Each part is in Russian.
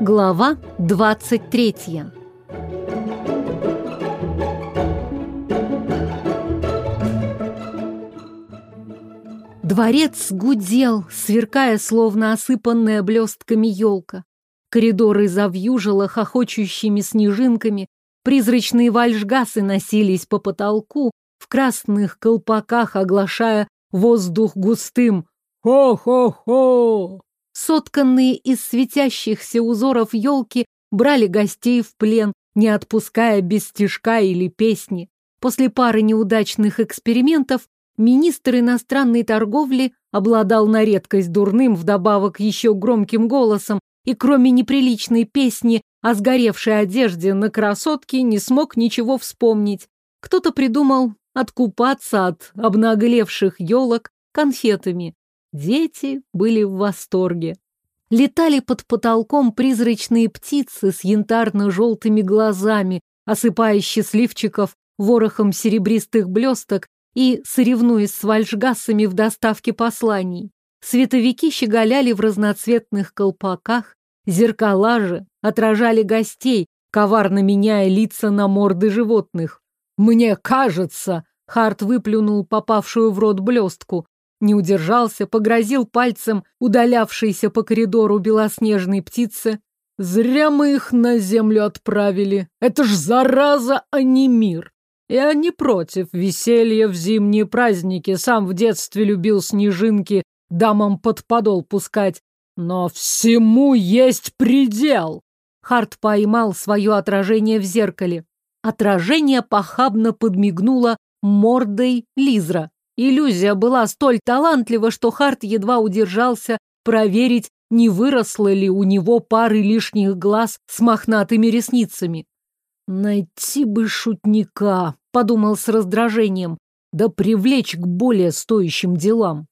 Глава 23 Дворец гудел, сверкая, словно осыпанная блестками елка. Коридоры завьюжило хохочущими снежинками, призрачные вальшгасы носились по потолку, в красных колпаках оглашая воздух густым «Хо-хо-хо!». Сотканные из светящихся узоров елки брали гостей в плен, не отпуская без стежка или песни. После пары неудачных экспериментов министр иностранной торговли обладал на редкость дурным, вдобавок еще громким голосом, и кроме неприличной песни о сгоревшей одежде на красотке не смог ничего вспомнить. Кто-то придумал откупаться от обнаглевших елок конфетами. Дети были в восторге. Летали под потолком призрачные птицы с янтарно-желтыми глазами, осыпая счастливчиков ворохом серебристых блесток и соревнуясь с вальшгасами в доставке посланий. Световики щеголяли в разноцветных колпаках, зеркала же отражали гостей, коварно меняя лица на морды животных. «Мне кажется!» — Харт выплюнул попавшую в рот блестку. Не удержался, погрозил пальцем удалявшейся по коридору белоснежной птице. «Зря мы их на землю отправили. Это ж зараза, а не мир!» Я не против веселья в зимние праздники. Сам в детстве любил снежинки дамам под подол пускать. Но всему есть предел. Харт поймал свое отражение в зеркале. Отражение похабно подмигнуло мордой Лизра. Иллюзия была столь талантлива, что Харт едва удержался проверить, не выросло ли у него пары лишних глаз с мохнатыми ресницами. «Найти бы шутника», — подумал с раздражением, «да привлечь к более стоящим делам».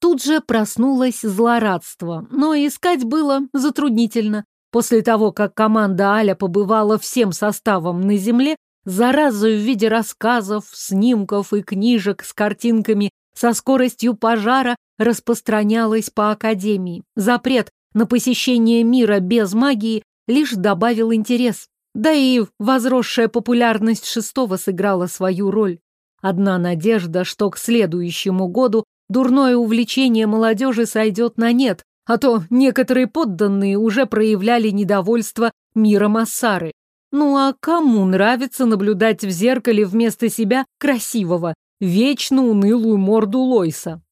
Тут же проснулось злорадство, но искать было затруднительно. После того, как команда Аля побывала всем составом на земле, заразу в виде рассказов, снимков и книжек с картинками со скоростью пожара распространялась по Академии. Запрет на посещение мира без магии лишь добавил интерес. Да и возросшая популярность шестого сыграла свою роль. Одна надежда, что к следующему году дурное увлечение молодежи сойдет на нет, а то некоторые подданные уже проявляли недовольство миром Ассары. Ну а кому нравится наблюдать в зеркале вместо себя красивого, вечно унылую морду Лойса?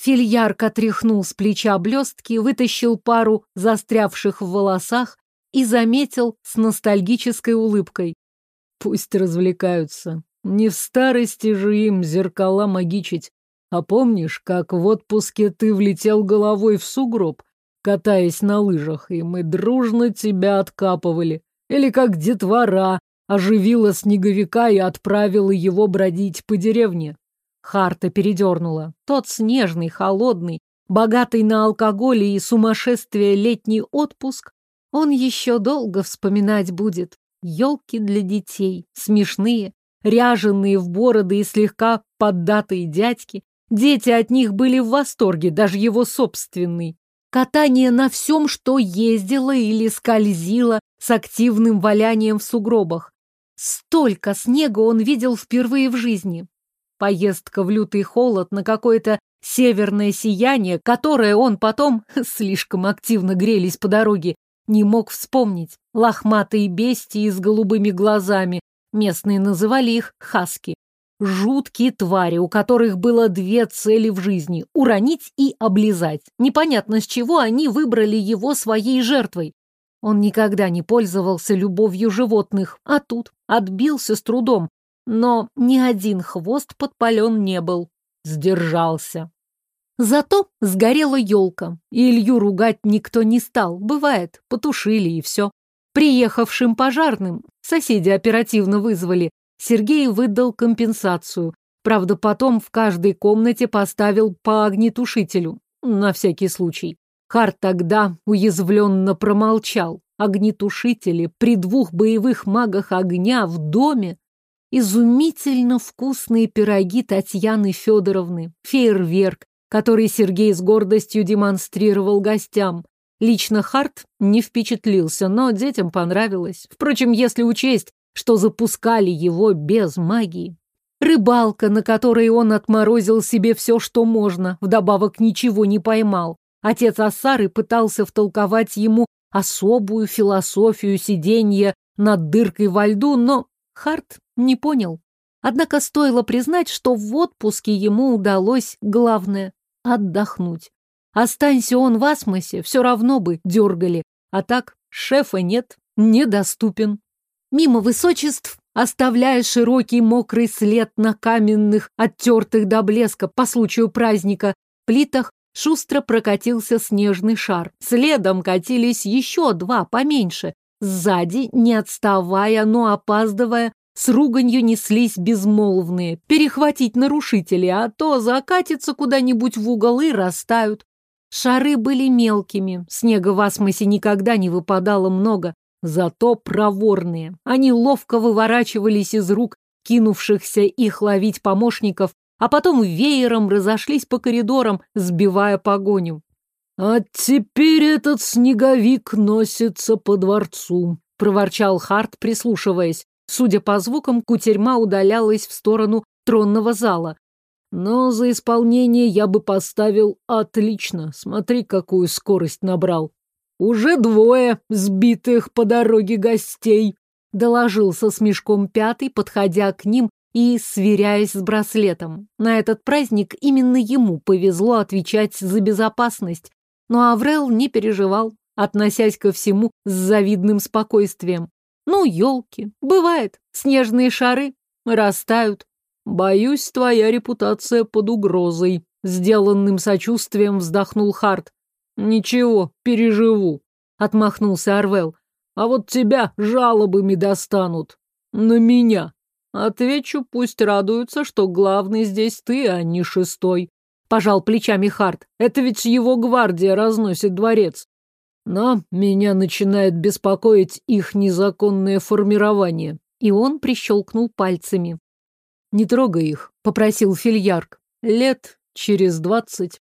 Фильярк отряхнул с плеча блестки, вытащил пару застрявших в волосах и заметил с ностальгической улыбкой. Пусть развлекаются. Не в старости же им зеркала магичить. А помнишь, как в отпуске ты влетел головой в сугроб, катаясь на лыжах, и мы дружно тебя откапывали? Или как детвора оживила снеговика и отправила его бродить по деревне? Харта передернула. Тот снежный, холодный, богатый на алкоголь и сумасшествие летний отпуск, он еще долго вспоминать будет. Елки для детей, смешные, ряженые в бороды и слегка поддатые дядьки, Дети от них были в восторге, даже его собственный. Катание на всем, что ездило или скользило с активным валянием в сугробах. Столько снега он видел впервые в жизни. Поездка в лютый холод на какое-то северное сияние, которое он потом, слишком активно грелись по дороге, не мог вспомнить. Лохматые бестии с голубыми глазами, местные называли их хаски. Жуткие твари, у которых было две цели в жизни – уронить и облизать. Непонятно, с чего они выбрали его своей жертвой. Он никогда не пользовался любовью животных, а тут отбился с трудом. Но ни один хвост подпален не был. Сдержался. Зато сгорела елка, и Илью ругать никто не стал. Бывает, потушили и все. Приехавшим пожарным соседи оперативно вызвали, Сергей выдал компенсацию. Правда, потом в каждой комнате поставил по огнетушителю. На всякий случай. Харт тогда уязвленно промолчал. Огнетушители при двух боевых магах огня в доме. Изумительно вкусные пироги Татьяны Федоровны, фейерверк, который Сергей с гордостью демонстрировал гостям. Лично Харт не впечатлился, но детям понравилось. Впрочем, если учесть, что запускали его без магии. Рыбалка, на которой он отморозил себе все, что можно, вдобавок ничего не поймал. Отец Ассары пытался втолковать ему особую философию сиденья над дыркой во льду, но Харт не понял. Однако стоило признать, что в отпуске ему удалось главное — отдохнуть. Останься он в асмосе, все равно бы дергали. А так шефа нет, недоступен. Мимо высочеств, оставляя широкий мокрый след на каменных, оттертых до блеска по случаю праздника, плитах шустро прокатился снежный шар. Следом катились еще два поменьше. Сзади, не отставая, но опаздывая, с руганью неслись безмолвные. Перехватить нарушителей, а то закатятся куда-нибудь в угол и растают. Шары были мелкими, снега в асмосе никогда не выпадало много, зато проворные. Они ловко выворачивались из рук кинувшихся их ловить помощников, а потом веером разошлись по коридорам, сбивая погоню. «А теперь этот снеговик носится по дворцу», — проворчал Харт, прислушиваясь. Судя по звукам, кутерьма удалялась в сторону тронного зала. Но за исполнение я бы поставил отлично. Смотри, какую скорость набрал. Уже двое сбитых по дороге гостей, доложился с мешком пятый, подходя к ним и сверяясь с браслетом. На этот праздник именно ему повезло отвечать за безопасность. Но Аврел не переживал, относясь ко всему с завидным спокойствием. Ну, елки, бывает, снежные шары растают. Боюсь, твоя репутация под угрозой. Сделанным сочувствием вздохнул Харт. Ничего, переживу, отмахнулся Арвел. А вот тебя жалобами достанут. На меня. Отвечу, пусть радуются, что главный здесь ты, а не шестой. Пожал плечами Харт. Это ведь его гвардия разносит дворец. Но меня начинает беспокоить их незаконное формирование. И он прищелкнул пальцами. «Не трогай их», — попросил Фильярк. «Лет через двадцать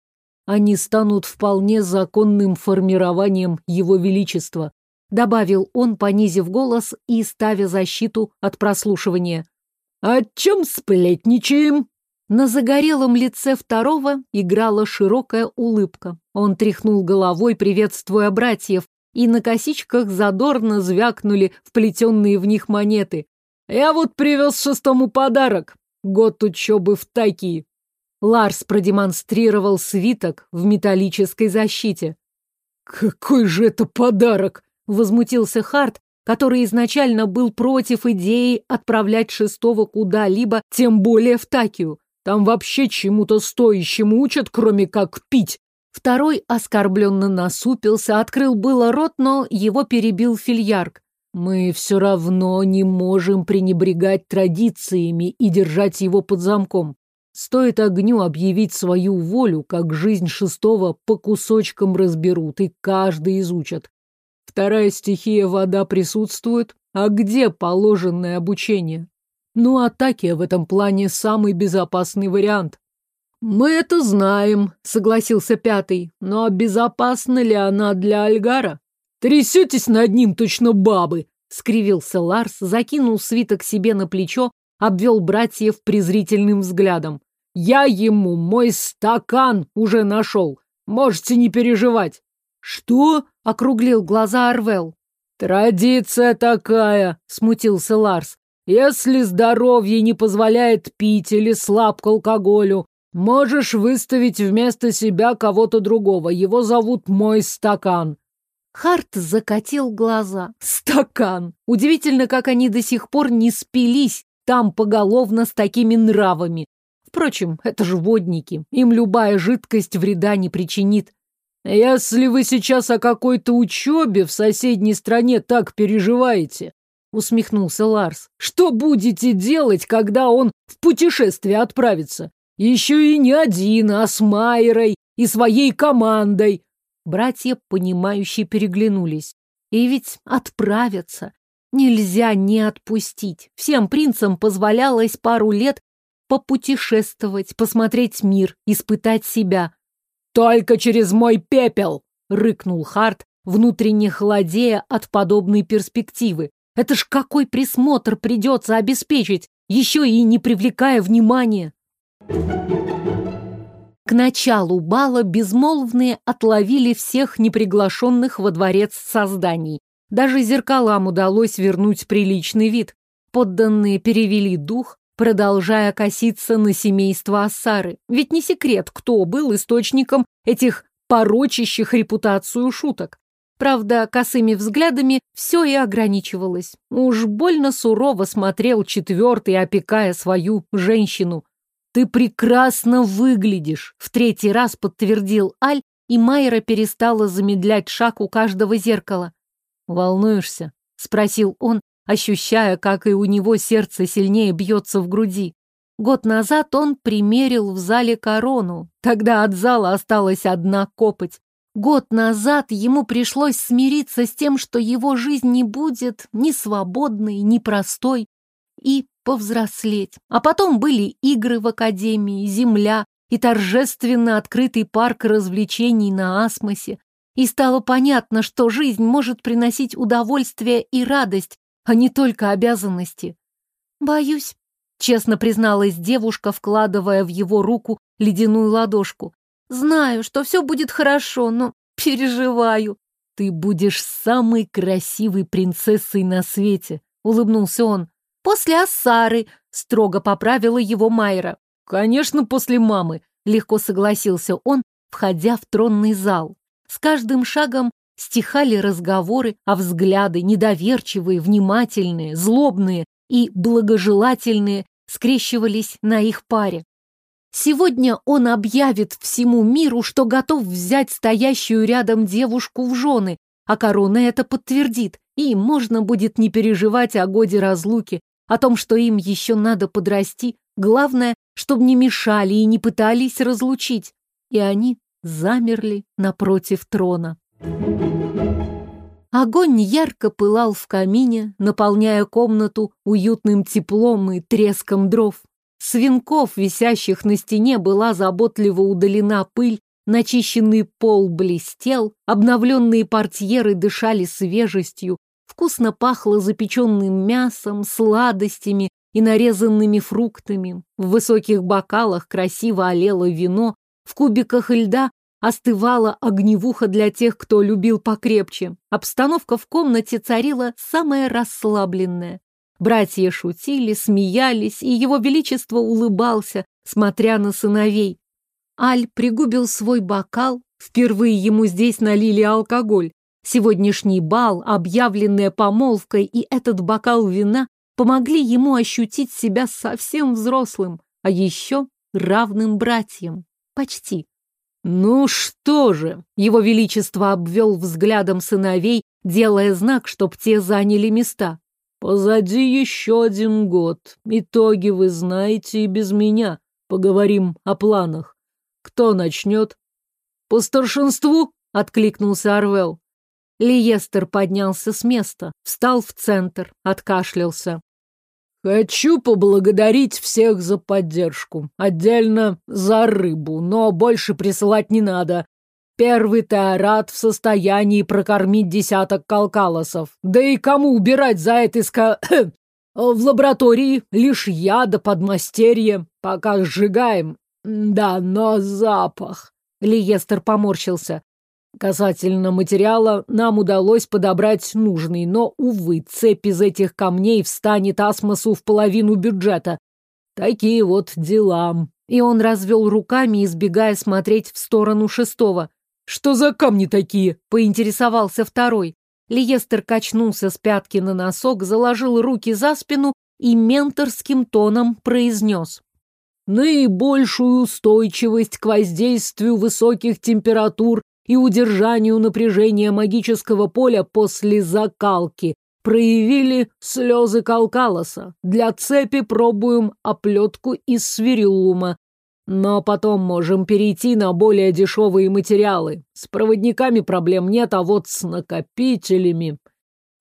они станут вполне законным формированием его величества», — добавил он, понизив голос и ставя защиту от прослушивания. «О чем сплетничаем?» На загорелом лице второго играла широкая улыбка. Он тряхнул головой, приветствуя братьев, и на косичках задорно звякнули вплетенные в них монеты. «Я вот привез шестому подарок. Год учебы в Таки». Ларс продемонстрировал свиток в металлической защите. «Какой же это подарок!» — возмутился Харт, который изначально был против идеи отправлять шестого куда-либо, тем более в Такию. Там вообще чему-то стоящему учат, кроме как пить. Второй оскорбленно насупился, открыл было рот, но его перебил фильярк. Мы все равно не можем пренебрегать традициями и держать его под замком. Стоит огню объявить свою волю, как жизнь шестого по кусочкам разберут и каждый изучат. Вторая стихия вода присутствует, а где положенное обучение? Ну, атаки в этом плане самый безопасный вариант. Мы это знаем, согласился пятый, но безопасна ли она для Альгара? Трясетесь над ним точно бабы, скривился Ларс, закинул свиток себе на плечо, обвел братьев презрительным взглядом. Я ему мой стакан уже нашел. Можете не переживать. Что? округлил глаза Арвел. Традиция такая, смутился Ларс. Если здоровье не позволяет пить или слаб к алкоголю, можешь выставить вместо себя кого-то другого. Его зовут мой стакан. Харт закатил глаза. Стакан! Удивительно, как они до сих пор не спились там поголовно с такими нравами. Впрочем, это же водники. Им любая жидкость вреда не причинит. Если вы сейчас о какой-то учебе в соседней стране так переживаете, усмехнулся Ларс. Что будете делать, когда он в путешествие отправится? Еще и не один, а с Майерой и своей командой. Братья, понимающие, переглянулись. И ведь отправятся. Нельзя не отпустить. Всем принцам позволялось пару лет попутешествовать, посмотреть мир, испытать себя. «Только через мой пепел!» — рыкнул Харт, внутренне холодея от подобной перспективы. «Это ж какой присмотр придется обеспечить, еще и не привлекая внимания!» К началу бала безмолвные отловили всех неприглашенных во дворец созданий. Даже зеркалам удалось вернуть приличный вид. Подданные перевели дух, продолжая коситься на семейство Ассары. Ведь не секрет, кто был источником этих порочащих репутацию шуток. Правда, косыми взглядами все и ограничивалось. Уж больно сурово смотрел четвертый, опекая свою женщину. «Ты прекрасно выглядишь», — в третий раз подтвердил Аль, и Майра перестала замедлять шаг у каждого зеркала. «Волнуешься?» — спросил он, ощущая, как и у него сердце сильнее бьется в груди. Год назад он примерил в зале корону. Тогда от зала осталась одна копоть. Год назад ему пришлось смириться с тем, что его жизнь не будет ни свободной, ни простой, и повзрослеть. А потом были игры в академии, земля и торжественно открытый парк развлечений на Асмосе. И стало понятно, что жизнь может приносить удовольствие и радость, а не только обязанности. «Боюсь», — честно призналась девушка, вкладывая в его руку ледяную ладошку. «Знаю, что все будет хорошо, но переживаю». «Ты будешь самой красивой принцессой на свете», — улыбнулся он. «После Ассары», — строго поправила его Майра. «Конечно, после мамы», — легко согласился он, входя в тронный зал. С каждым шагом стихали разговоры, а взгляды, недоверчивые, внимательные, злобные и благожелательные, скрещивались на их паре. Сегодня он объявит всему миру, что готов взять стоящую рядом девушку в жены, а корона это подтвердит, и можно будет не переживать о годе разлуки, о том, что им еще надо подрасти. Главное, чтобы не мешали и не пытались разлучить. И они замерли напротив трона. Огонь ярко пылал в камине, наполняя комнату уютным теплом и треском дров. С венков, висящих на стене, была заботливо удалена пыль, начищенный пол блестел, обновленные портьеры дышали свежестью, вкусно пахло запеченным мясом, сладостями и нарезанными фруктами. В высоких бокалах красиво олело вино, в кубиках льда Остывала огневуха для тех, кто любил покрепче. Обстановка в комнате царила самая расслабленная. Братья шутили, смеялись, и его величество улыбался, смотря на сыновей. Аль пригубил свой бокал, впервые ему здесь налили алкоголь. Сегодняшний бал, объявленная помолвкой и этот бокал вина помогли ему ощутить себя совсем взрослым, а еще равным братьям. Почти. «Ну что же?» — его величество обвел взглядом сыновей, делая знак, чтоб те заняли места. «Позади еще один год. Итоги вы знаете и без меня. Поговорим о планах. Кто начнет?» «По старшинству?» — откликнулся Арвел. Лиестер поднялся с места, встал в центр, откашлялся. Хочу поблагодарить всех за поддержку. Отдельно за рыбу, но больше присылать не надо. Первый Теорат в состоянии прокормить десяток калкалосов. Да и кому убирать за это ска... В лаборатории лишь я да подмастерье. Пока сжигаем. Да, но запах. Лиестер поморщился. Касательно материала, нам удалось подобрать нужный, но, увы, цепь из этих камней встанет Асмосу в половину бюджета. Такие вот дела. И он развел руками, избегая смотреть в сторону шестого. «Что за камни такие?» — поинтересовался второй. Лиестер качнулся с пятки на носок, заложил руки за спину и менторским тоном произнес. «Наибольшую устойчивость к воздействию высоких температур и удержанию напряжения магического поля после закалки проявили слезы Калкалоса. Для цепи пробуем оплетку из свириллума. Но потом можем перейти на более дешевые материалы. С проводниками проблем нет, а вот с накопителями...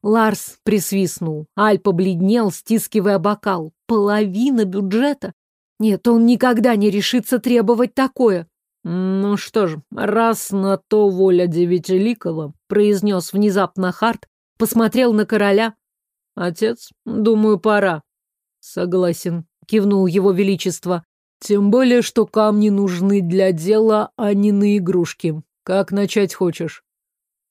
Ларс присвистнул. Аль побледнел, стискивая бокал. Половина бюджета? Нет, он никогда не решится требовать такое. Ну что ж, раз на то воля Девятиликова, произнес внезапно Харт, посмотрел на короля. Отец, думаю, пора. Согласен, кивнул его величество. Тем более, что камни нужны для дела, а не на игрушки. Как начать хочешь?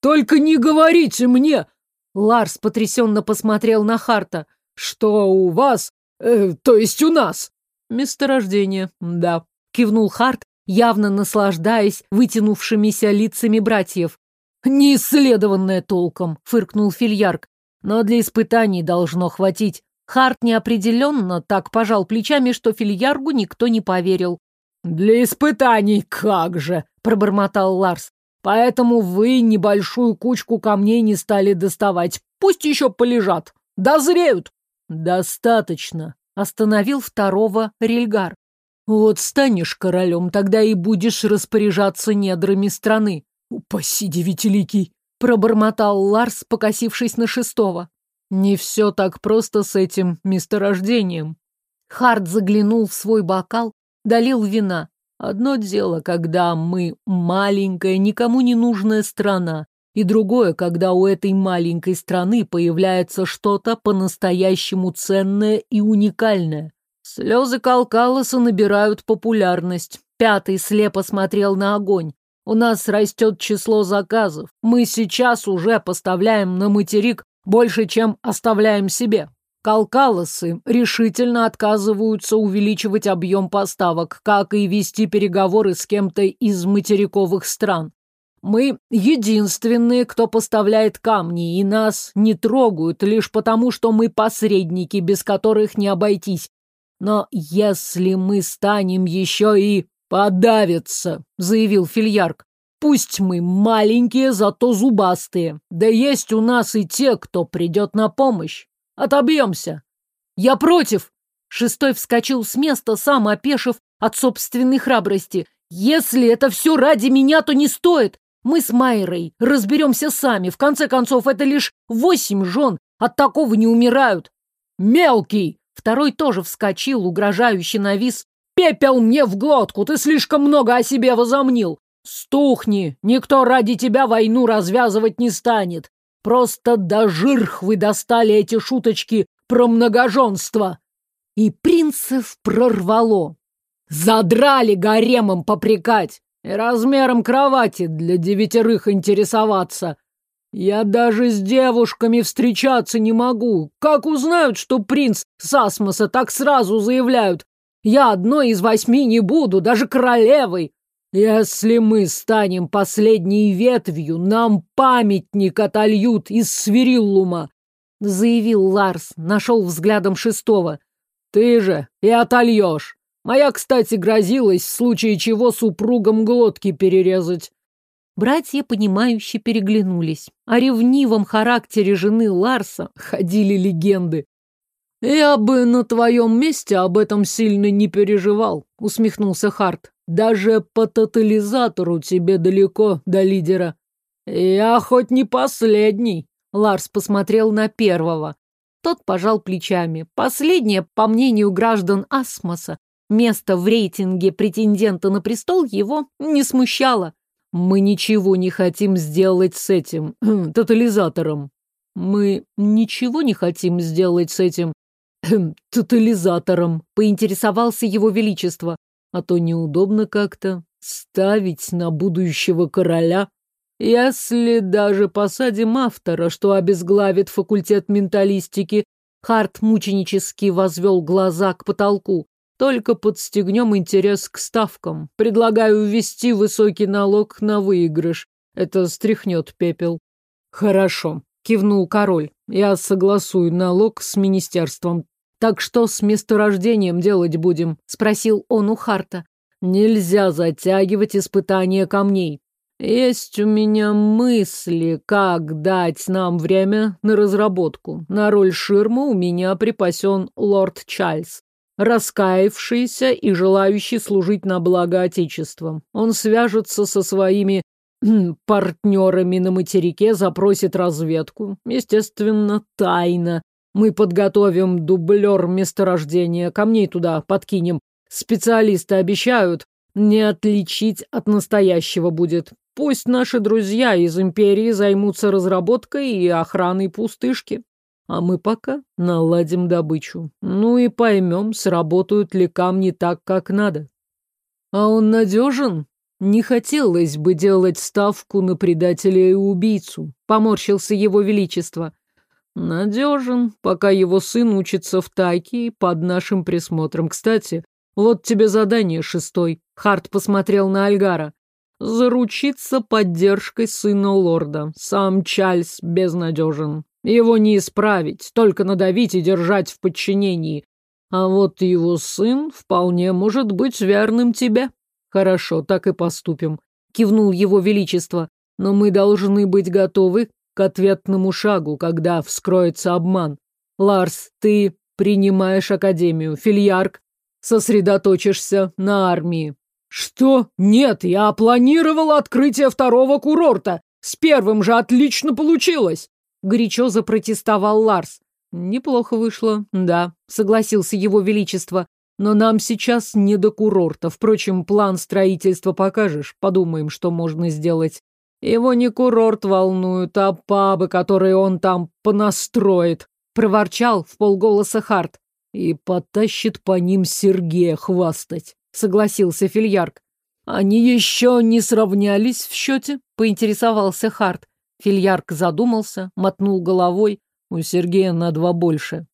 Только не говорите мне! Ларс потрясенно посмотрел на Харта. Что у вас? Э, то есть у нас? Месторождение, да. Кивнул Харт, явно наслаждаясь вытянувшимися лицами братьев. «Неисследованное толком», — фыркнул Фильярк. «Но для испытаний должно хватить. Харт неопределенно так пожал плечами, что фильяргу никто не поверил. «Для испытаний как же!» — пробормотал Ларс. «Поэтому вы небольшую кучку камней не стали доставать. Пусть еще полежат. Дозреют!» «Достаточно!» — остановил второго Рельгар. «Вот станешь королем, тогда и будешь распоряжаться недрами страны». «Упаси, девятиликий!» — пробормотал Ларс, покосившись на шестого. Не все так просто с этим месторождением. Харт заглянул в свой бокал, долил вина. Одно дело, когда мы маленькая, никому не нужная страна, и другое, когда у этой маленькой страны появляется что-то по-настоящему ценное и уникальное. Слезы Калкалоса набирают популярность. Пятый слепо смотрел на огонь. У нас растет число заказов. Мы сейчас уже поставляем на материк больше, чем оставляем себе. Калкалосы решительно отказываются увеличивать объем поставок, как и вести переговоры с кем-то из материковых стран. Мы единственные, кто поставляет камни, и нас не трогают лишь потому, что мы посредники, без которых не обойтись. Но если мы станем еще и подавиться, заявил Фильярк, Пусть мы маленькие, зато зубастые. Да есть у нас и те, кто придет на помощь. Отобьемся. Я против. Шестой вскочил с места, сам опешив от собственной храбрости. Если это все ради меня, то не стоит. Мы с Майрой разберемся сами. В конце концов, это лишь восемь жен. От такого не умирают. Мелкий! Второй тоже вскочил, угрожающе навис. Пепел мне в глотку, ты слишком много о себе возомнил. «Стухни! Никто ради тебя войну развязывать не станет! Просто до жирх вы достали эти шуточки про многоженство!» И принцев прорвало. Задрали гаремом попрекать и размером кровати для девятерых интересоваться. Я даже с девушками встречаться не могу. Как узнают, что принц Сасмоса так сразу заявляют? Я одной из восьми не буду, даже королевой. Если мы станем последней ветвью, нам памятник отольют из свириллума, заявил Ларс, нашел взглядом шестого. Ты же и отольешь. Моя, кстати, грозилась в случае чего супругам глотки перерезать. Братья, понимающе переглянулись. О ревнивом характере жены Ларса ходили легенды. «Я бы на твоем месте об этом сильно не переживал», — усмехнулся Харт. Даже по тотализатору тебе далеко до лидера. Я хоть не последний. Ларс посмотрел на первого. Тот пожал плечами. Последнее, по мнению граждан Асмоса, место в рейтинге претендента на престол его не смущало. Мы ничего не хотим сделать с этим тотализатором. Мы ничего не хотим сделать с этим тотализатором, поинтересовался его величество а то неудобно как-то ставить на будущего короля. Если даже посадим автора, что обезглавит факультет менталистики, Харт мученически возвел глаза к потолку. Только подстегнем интерес к ставкам. Предлагаю ввести высокий налог на выигрыш. Это стряхнет пепел. Хорошо, кивнул король. Я согласую налог с министерством. «Так что с месторождением делать будем?» — спросил он у Харта. «Нельзя затягивать испытание камней. Есть у меня мысли, как дать нам время на разработку. На роль ширмы у меня припасен лорд Чарльз, раскаявшийся и желающий служить на благо Отечества. Он свяжется со своими партнерами на материке, запросит разведку. Естественно, тайно. Мы подготовим дублер месторождения, камней туда подкинем. Специалисты обещают, не отличить от настоящего будет. Пусть наши друзья из Империи займутся разработкой и охраной пустышки. А мы пока наладим добычу. Ну и поймем, сработают ли камни так, как надо. А он надежен? Не хотелось бы делать ставку на предателя и убийцу. Поморщился его величество. Надежен, пока его сын учится в тайке под нашим присмотром. Кстати, вот тебе задание шестой. Харт посмотрел на Альгара. Заручиться поддержкой сына лорда. Сам Чарльз безнадежен. Его не исправить, только надавить и держать в подчинении. А вот его сын вполне может быть верным тебе. Хорошо, так и поступим. Кивнул его величество. Но мы должны быть готовы к ответному шагу, когда вскроется обман. Ларс, ты принимаешь Академию. Фильярк, сосредоточишься на армии. Что? Нет, я планировал открытие второго курорта. С первым же отлично получилось. Горячо запротестовал Ларс. Неплохо вышло, да, согласился его величество. Но нам сейчас не до курорта. Впрочем, план строительства покажешь. Подумаем, что можно сделать. Его не курорт волнует, а пабы, которые он там понастроит. Проворчал в полголоса Харт. И потащит по ним Сергея хвастать, согласился Фильярк. Они еще не сравнялись в счете, поинтересовался Харт. Фильярк задумался, мотнул головой. У Сергея на два больше.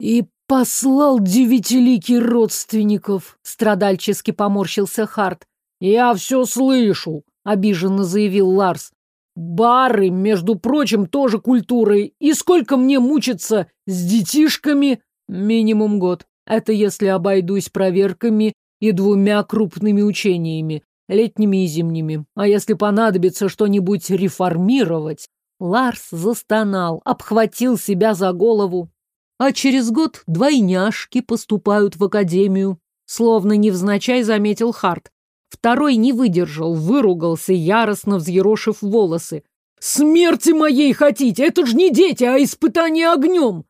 И послал девятиликий родственников, страдальчески поморщился Харт. Я все слышу, обиженно заявил Ларс. Бары, между прочим, тоже культурой. И сколько мне мучиться с детишками? Минимум год. Это если обойдусь проверками и двумя крупными учениями, летними и зимними. А если понадобится что-нибудь реформировать... Ларс застонал, обхватил себя за голову. А через год двойняшки поступают в академию. Словно невзначай заметил Харт. Второй не выдержал, выругался, яростно взъерошив волосы. «Смерти моей хотите! Это ж не дети, а испытание огнем!»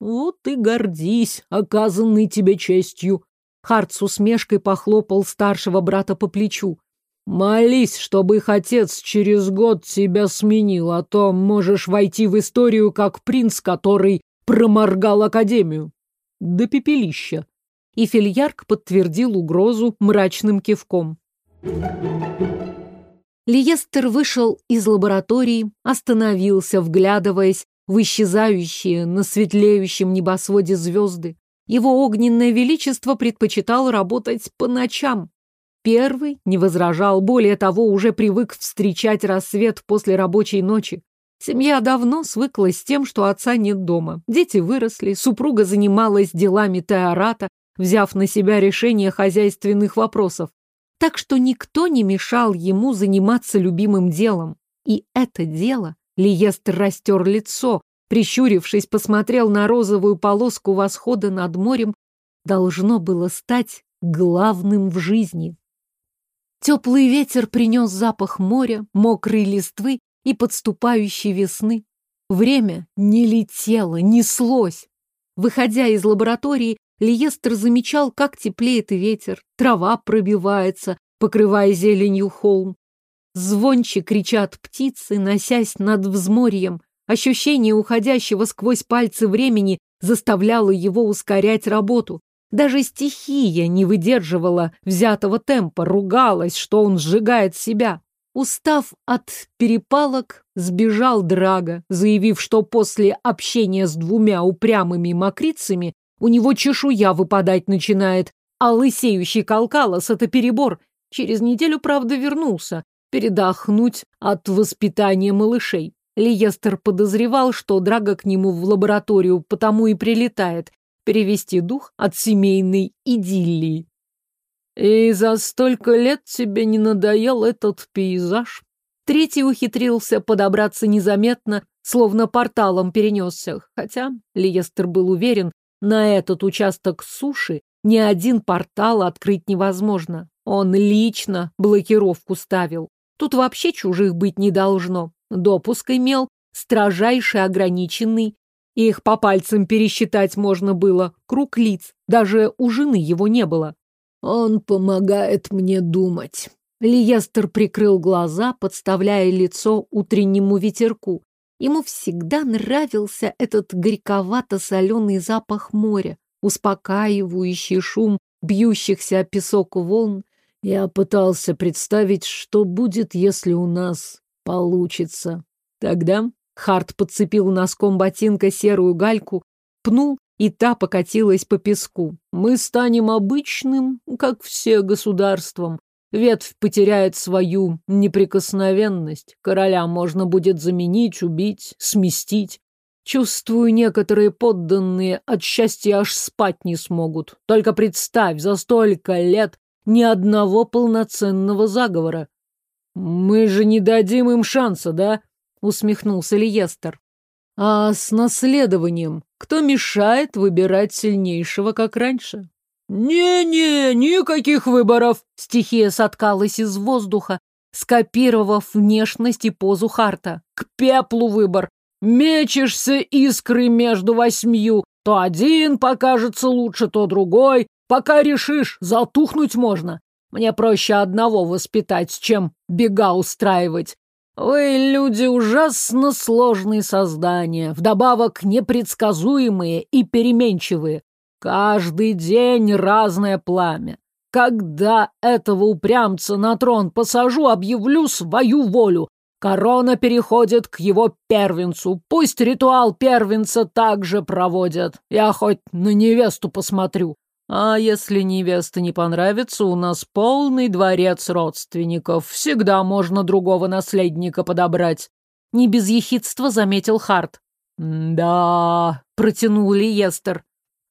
Вот и гордись оказанной тебе честью. Харт с усмешкой похлопал старшего брата по плечу. Молись, чтобы их отец через год тебя сменил, а то можешь войти в историю как принц, который проморгал академию. До пепелища. И Фильярк подтвердил угрозу мрачным кивком. Лиестер вышел из лаборатории, остановился, вглядываясь в исчезающие на светлеющем небосводе звезды. Его огненное величество предпочитал работать по ночам. Первый не возражал, более того, уже привык встречать рассвет после рабочей ночи. Семья давно свыклась с тем, что отца нет дома. Дети выросли, супруга занималась делами Теората, взяв на себя решение хозяйственных вопросов. Так что никто не мешал ему заниматься любимым делом. И это дело Лиестр растер лицо, прищурившись, посмотрел на розовую полоску восхода над морем, должно было стать главным в жизни. Теплый ветер принес запах моря, мокрой листвы и подступающей весны. Время не летело, неслось. Выходя из лаборатории, Лиестр замечал, как теплеет ветер, трава пробивается, покрывая зеленью холм. Звонче кричат птицы, носясь над взморьем. Ощущение уходящего сквозь пальцы времени заставляло его ускорять работу. Даже стихия не выдерживала взятого темпа, ругалась, что он сжигает себя. Устав от перепалок, сбежал Драга, заявив, что после общения с двумя упрямыми мокрицами у него чешуя выпадать начинает, а лысеющий Калкалос — это перебор. Через неделю, правда, вернулся, передохнуть от воспитания малышей. Лиестер подозревал, что Драга к нему в лабораторию потому и прилетает, перевести дух от семейной идиллии. «И за столько лет тебе не надоел этот пейзаж?» Третий ухитрился подобраться незаметно, словно порталом перенесся, хотя Лиестер был уверен, на этот участок суши ни один портал открыть невозможно. Он лично блокировку ставил. Тут вообще чужих быть не должно. Допуск имел строжайше ограниченный. Их по пальцам пересчитать можно было. Круг лиц. Даже у жены его не было. Он помогает мне думать. Лиестер прикрыл глаза, подставляя лицо утреннему ветерку. Ему всегда нравился этот горьковато-соленый запах моря, успокаивающий шум бьющихся о песок волн. Я пытался представить, что будет, если у нас получится. Тогда Харт подцепил носком ботинка серую гальку, пнул, и та покатилась по песку. Мы станем обычным, как все государством. Ветвь потеряет свою неприкосновенность. Короля можно будет заменить, убить, сместить. Чувствую, некоторые подданные от счастья аж спать не смогут. Только представь, за столько лет ни одного полноценного заговора. Мы же не дадим им шанса, да? Усмехнулся Лиестер. А с наследованием кто мешает выбирать сильнейшего, как раньше? «Не-не, никаких выборов!» Стихия соткалась из воздуха, скопировав внешность и позу Харта. «К пеплу выбор! Мечешься искры между восьмью. То один покажется лучше, то другой. Пока решишь, затухнуть можно. Мне проще одного воспитать, чем бега устраивать. Вы, люди, ужасно сложные создания, вдобавок непредсказуемые и переменчивые. Каждый день разное пламя. Когда этого упрямца на трон посажу, объявлю свою волю. Корона переходит к его первенцу. Пусть ритуал первенца также проводят. Я хоть на невесту посмотрю. А если невеста не понравится, у нас полный дворец родственников. Всегда можно другого наследника подобрать. Не без ехидства заметил Харт. «Да», — протянул Лиестер.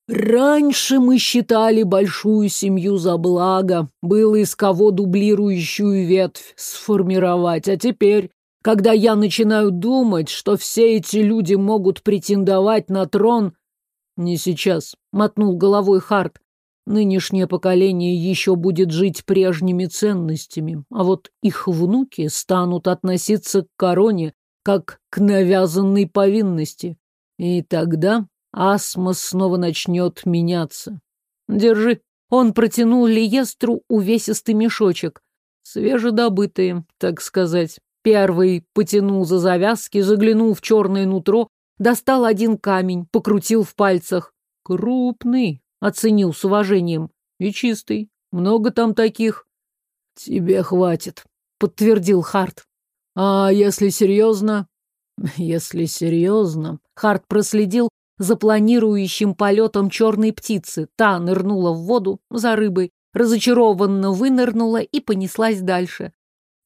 Раньше мы считали большую семью за благо, было из кого дублирующую ветвь сформировать, а теперь, когда я начинаю думать, что все эти люди могут претендовать на трон... Не сейчас, мотнул головой Харт. Нынешнее поколение еще будет жить прежними ценностями, а вот их внуки станут относиться к короне как к навязанной повинности. И тогда Асмос снова начнет меняться. Держи. Он протянул Лиестру увесистый мешочек. Свежедобытые, так сказать. Первый потянул за завязки, заглянул в черное нутро, достал один камень, покрутил в пальцах. Крупный, оценил с уважением. И чистый. Много там таких. Тебе хватит, подтвердил Харт. А если серьезно? Если серьезно. Харт проследил за планирующим полетом черной птицы. Та нырнула в воду за рыбой, разочарованно вынырнула и понеслась дальше.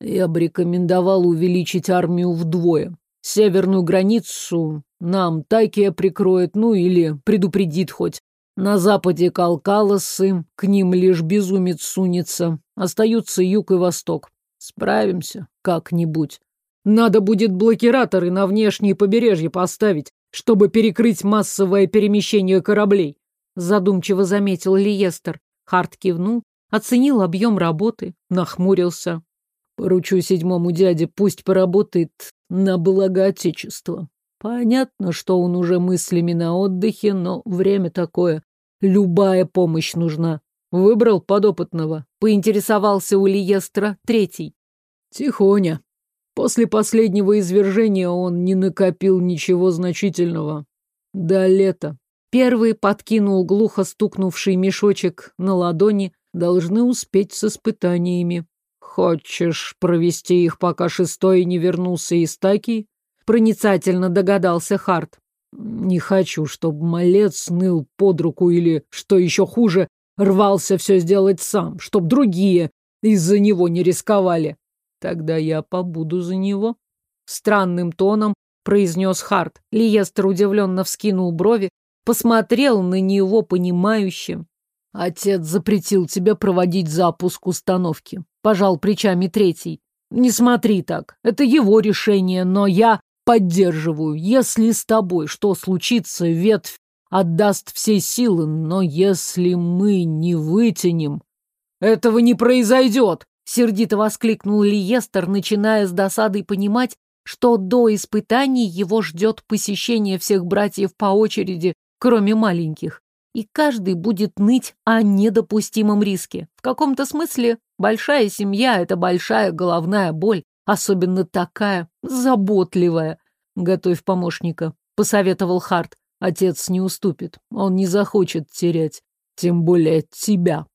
Я бы рекомендовал увеличить армию вдвое. Северную границу нам Такия прикроет, ну или предупредит хоть. На западе Калкалосы, к ним лишь безумец сунется. Остаются юг и восток. Справимся как-нибудь. Надо будет блокираторы на внешние побережья поставить, чтобы перекрыть массовое перемещение кораблей, задумчиво заметил Лиестер. Харт кивнул, оценил объем работы, нахмурился. Поручу седьмому дяде, пусть поработает на благо Отечества. Понятно, что он уже мыслями на отдыхе, но время такое. Любая помощь нужна. Выбрал подопытного. Поинтересовался у Лиестра третий. Тихоня. После последнего извержения он не накопил ничего значительного. До лета. Первый подкинул глухо стукнувший мешочек на ладони. Должны успеть с испытаниями. Хочешь провести их, пока шестой не вернулся из Таки? Проницательно догадался Харт. Не хочу, чтобы малец ныл под руку или, что еще хуже, рвался все сделать сам, чтоб другие из-за него не рисковали. Тогда я побуду за него. Странным тоном произнес Харт. Лиестер удивленно вскинул брови, посмотрел на него понимающим. Отец запретил тебе проводить запуск установки. Пожал плечами третий. Не смотри так. Это его решение, но я Поддерживаю. Если с тобой что случится, ветвь отдаст все силы, но если мы не вытянем... Этого не произойдет! Сердито воскликнул Лиестер, начиная с досадой понимать, что до испытаний его ждет посещение всех братьев по очереди, кроме маленьких. и каждый будет ныть о недопустимом риске. В каком-то смысле большая семья — это большая головная боль, особенно такая заботливая. Готовь помощника, — посоветовал Харт. Отец не уступит, он не захочет терять, тем более тебя.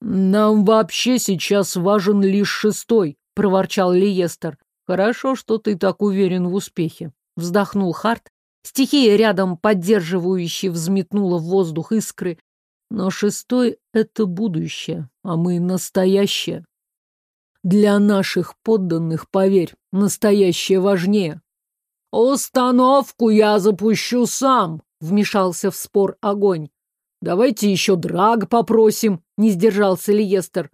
Нам вообще сейчас важен лишь шестой, — проворчал Лиестер. Хорошо, что ты так уверен в успехе. Вздохнул Харт. Стихия рядом поддерживающе взметнула в воздух искры. Но шестой — это будущее, а мы — настоящее. Для наших подданных, поверь, настоящее важнее. «Установку я запущу сам», — вмешался в спор огонь. «Давайте еще драг попросим», — не сдержался Лиестер.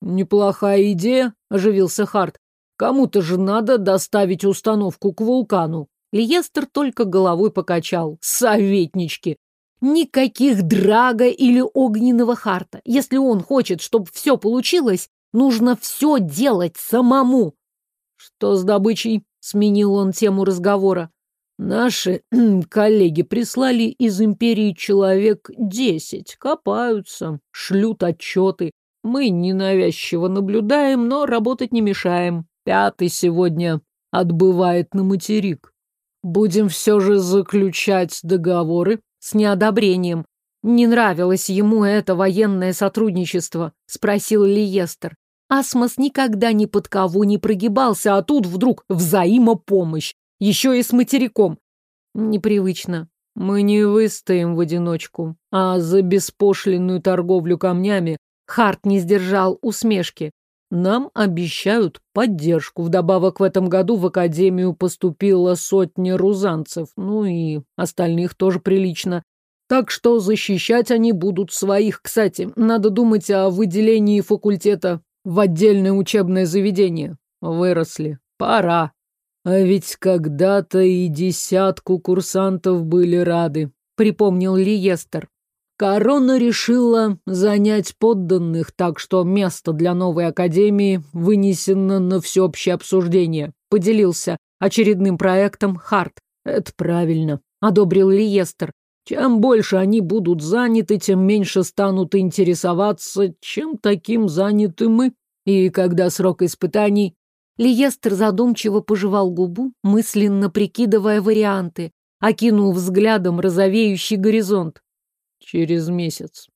«Неплохая идея», — оживился Харт. «Кому-то же надо доставить установку к вулкану». Лиестер только головой покачал. «Советнички! Никаких драга или огненного Харта. Если он хочет, чтобы все получилось, нужно все делать самому». «Что с добычей?» — сменил он тему разговора. «Наши коллеги прислали из империи человек десять, копаются, шлют отчеты. Мы ненавязчиво наблюдаем, но работать не мешаем. Пятый сегодня отбывает на материк. Будем все же заключать договоры с неодобрением. Не нравилось ему это военное сотрудничество, спросил Лиестер. Асмос никогда ни под кого не прогибался, а тут вдруг взаимопомощь. Еще и с материком. Непривычно. Мы не выстоим в одиночку, а за беспошлинную торговлю камнями Харт не сдержал усмешки. Нам обещают поддержку. Вдобавок в этом году в академию поступило сотня рузанцев. Ну и остальных тоже прилично. Так что защищать они будут своих. Кстати, надо думать о выделении факультета в отдельное учебное заведение. Выросли. Пора. А ведь когда-то и десятку курсантов были рады, припомнил Лиестер. Корона решила занять подданных, так что место для новой академии вынесено на всеобщее обсуждение. Поделился очередным проектом Харт. Это правильно, одобрил Лиестер. Чем больше они будут заняты, тем меньше станут интересоваться, чем таким заняты мы. И когда срок испытаний... Лиестер задумчиво пожевал губу, мысленно прикидывая варианты, окинул взглядом розовеющий горизонт. Через месяц.